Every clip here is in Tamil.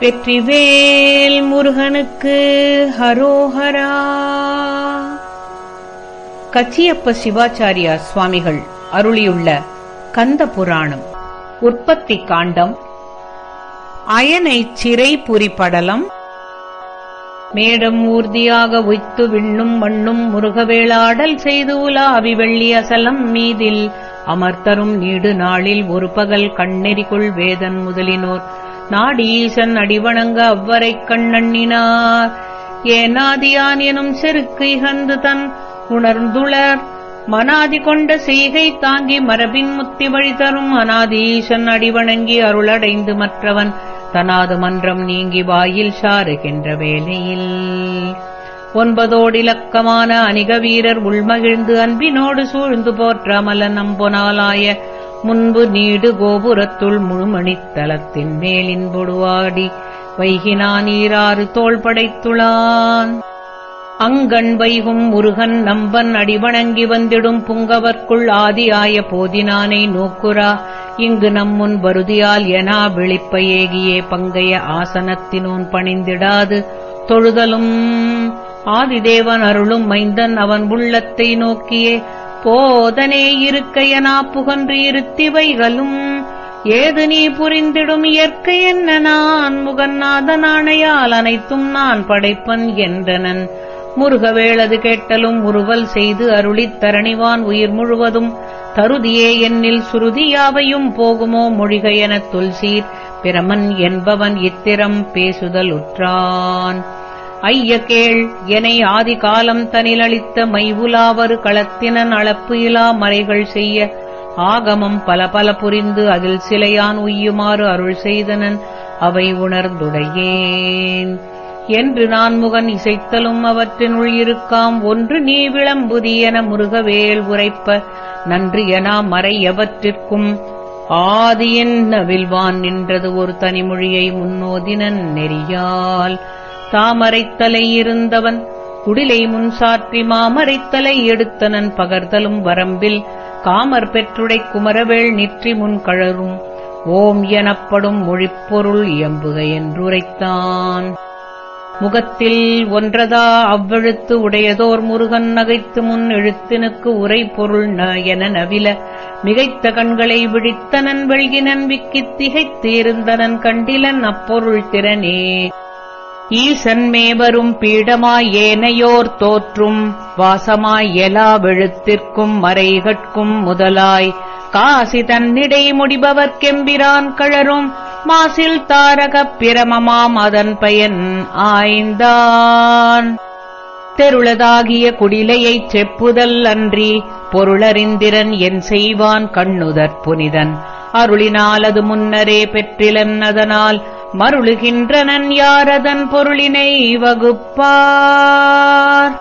வெற்றிவேல் முருகனுக்கு ஹரோஹரா. கச்சியப்ப சிவாச்சாரியா சுவாமிகள் அருளியுள்ள கந்த புராணம் உற்பத்தி காண்டம் அயனை சிறை புரிபடலம் மேடம் ஊர்தியாக உய்த்து விண்ணும் மண்ணும் முருகவேளாடல் செய்து உலாவி வெள்ளி அசலம் மீதில் அமர்த்தரும் நீடு நாளில் ஒரு பகல் கண்ணெறிக்குள் வேதன் முதலினோர் நாடீசன் அடிவணங்க அவ்வரைக் கண்ணண்ணினார். ஏனாதியான் எனும் செருக்கு இகந்து தன் உணர்ந்துளர். மனாதி கொண்ட செய்கை தாங்கி மரபின் முத்தி வழி தரும் அனாதீசன் அடிவணங்கி அருளடைந்து மற்றவன் தனாது மன்றம் நீங்கி வாயில் சாருகின்ற வேளையில். ஒன்பதோடிலக்கமான அணிக வீரர் உள்மகிழ்ந்து அன்பினோடு சூழ்ந்து போற்ற அமல நம்பொனாலாய முன்பு நீடு கோபுரத்துள் முழுமணித்தலத்தின் மேலின் பொடுவாடி வைகினா நீராறு தோள் படைத்துளான். அங்கண் வைகும் முருகன் நம்பன் அடிவணங்கி வந்திடும் புங்கவர்க்குள் ஆதியாய போதினானை நோக்குரா இங்கு நம்முன் வருதியால் எனா விழிப்ப ஏகியே பங்கைய ஆசனத்தினோன் பணிந்திடாது. தொழுதலும் ஆதிதேவன் அருளும் மைந்தன் அவன் உள்ளத்தை நோக்கியே. போதனே இருக்கையனா புகன்று இருத்திவைகளும் ஏது நீ புரிந்திடும் இயற்கை என்ன நான்? முகநாதனானையால் அனைத்தும் நான் படைப்பன் என்றனன். முருகவேளது கேட்டலும் உருவல் செய்து அருளித் தரணிவான் உயிர் முழுவதும் தருதியே என்னில் சுருதியாவையும் போகுமோ மொழிக எனத் தொல்சீர் பிரமன் என்பவன் இத்திரம் பேசுதல் உற்றான் ஐய கேள் எனை ஆதி காலம் தனிலளித்த மைவுலாவரு களத்தினன் அளப்பு இலா மறைகள் செய்ய. ஆகமம் பல பல புரிந்து அதில் சிலையான் உய்யுமாறு அருள் செய்தனன் அவை உணர்ந்துடையேன். என்று நான் முகன் இசைத்தலும் அவற்றினுள் இருக்காம் ஒன்று நீ விளம்புதி என முருகவேல் உரைப்ப நன்று எனா மறை எவற்றிற்கும். ஆதியின் நவில்வான் நின்றது ஒரு தனிமொழியை முன்னோதினன் நெறியால். தாமரைத்தலை இருந்தவன். குடிலை முன்சாற்றி மாமரைத்தலை எடுத்தனன் பகர்தலும் வரம்பில். காமர் பெற்றுடை குமரவேள் நிற்றி முன் கழரும் ஓம் எனப்படும் மொழிப்பொருள் இயம்புக என்றுரைத்தான். முகத்தில் ஒன்றதா அவ்வெழுத்து உடையதோர் முருகன் நகைத்து முன் எழுத்தினுக்கு உரை பொருள் ந என நவில. மிகைத்த கண்களை விழித்தனன் வெள்கினன் விக்கித் திகைத்தீர்ந்தனன் கண்டிலன் அப்பொருள் திறனே. ஈசன்மேவரும் பீடமாய் ஏனையோர் தோற்றும் வாசமாய் எலா வெழுத்திற்கும் மறைகட்கும் முதலாய். காசி தன்னிடை முடிபவர்க்கெம்பிரான் கழரும் மாசில் தாரகப் பிரமமாம் அதன் பயன் ஆய்ந்தான். தெருளதாகிய குடிலையைச் செப்புதல் அன்றி பொருளறிந்திரன் என் செய்வான் கண்ணுதற் புனிதன். அருளினால் அது முன்னரே பெற்றிலன் அதனால் மருளுகின்றனன் யாரதன் பொருளினை வகுப்பார்?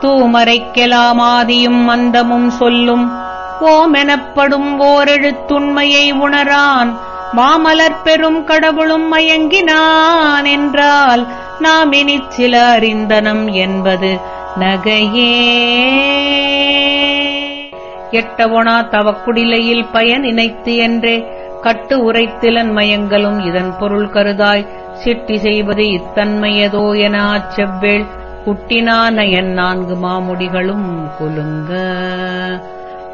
தூமரைக்கெலாமாதியும் மந்தமும் சொல்லும் ஓமெனப்படும் ஓரெழுத்துண்மையை உணரான் மாமலர் பெரும் கடவுளும் மயங்கினான் என்றால் நாம் இனிச் சில அறிந்தனம் என்பது நகையே. எட்டவொனா தவக்குடிலையில் பயன் இணைத்து என்றே கட்டு உரைத்திலன் மயங்களும் இதன் பொருள் கருதாய். சிட்டி செய்வது இத்தன்மையதோ என ஆச்செவ்வேள். குட்டினான என் நான்கு மாமுடிகளும் குலுங்க.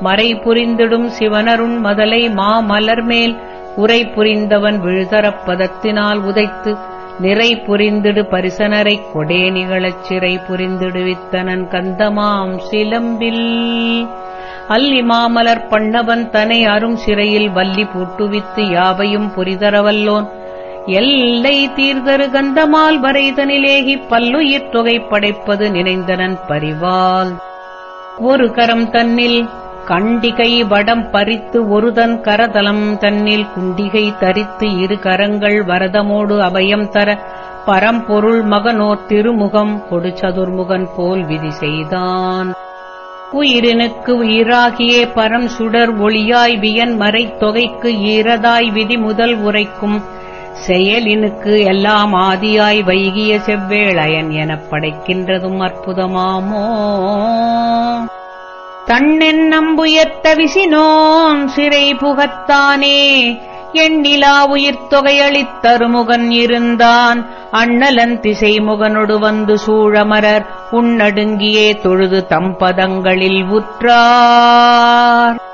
மறை புரிந்திடும் சிவனருண் மதலை மாமலர்மேல் உரை புரிந்தவன் விழுதரப்பதத்தினால் உதைத்து. நிறை புரிந்திடு பரிசனரைக் கொடே நிகழச் சிறை புரிந்திடுவித்தனன் கந்தமாம் சிலம்பில். அல் இமாமலர் பண்ணவன் தனை அரும் சிறையில் வள்ளி பூட்டுவித்து யாவையும் புரிதரவல்லோன். எல்லை தீர்தரு கந்தமால் வரைதனிலேகி பல்லுயிர் தொகை படைப்பது நினைந்தனன் பரிவால் ஒரு கரம் தன்னில் கண்டிகை வடம் பறித்து ஒருதன் கரதலம் தன்னில் குண்டிகை தரித்து இரு கரங்கள் வரதமோடு அபயம் தர பரம்பொருள் மகனோ திருமுகம் கொடு சதுர்முகன் போல் விதி செய்தான். உயிரினுக்கு உயிராகியே பரம் சுடர் ஒளியாய் வியன் மறைத் தொகைக்கு ஈரதாய் விதி முதல் உரைக்கும். செயலினுக்கு எல்லாம் ஆதியாய் வைகிய செவ்வேளையன் எனப் படைக்கின்றதும் அற்புதமாமோ. தன்னென் நம்புயர்த்த விசினோன் சிறை புகத்தானே. எண்ணிலா உயிர்த்தொகையளித்தருமுகன் இருந்தான். அண்ணலன் திசைமுகனொடு வந்து சூழமரர். உன்னடுங்கியே தொழுது தம்பதங்களில் உற்றார்.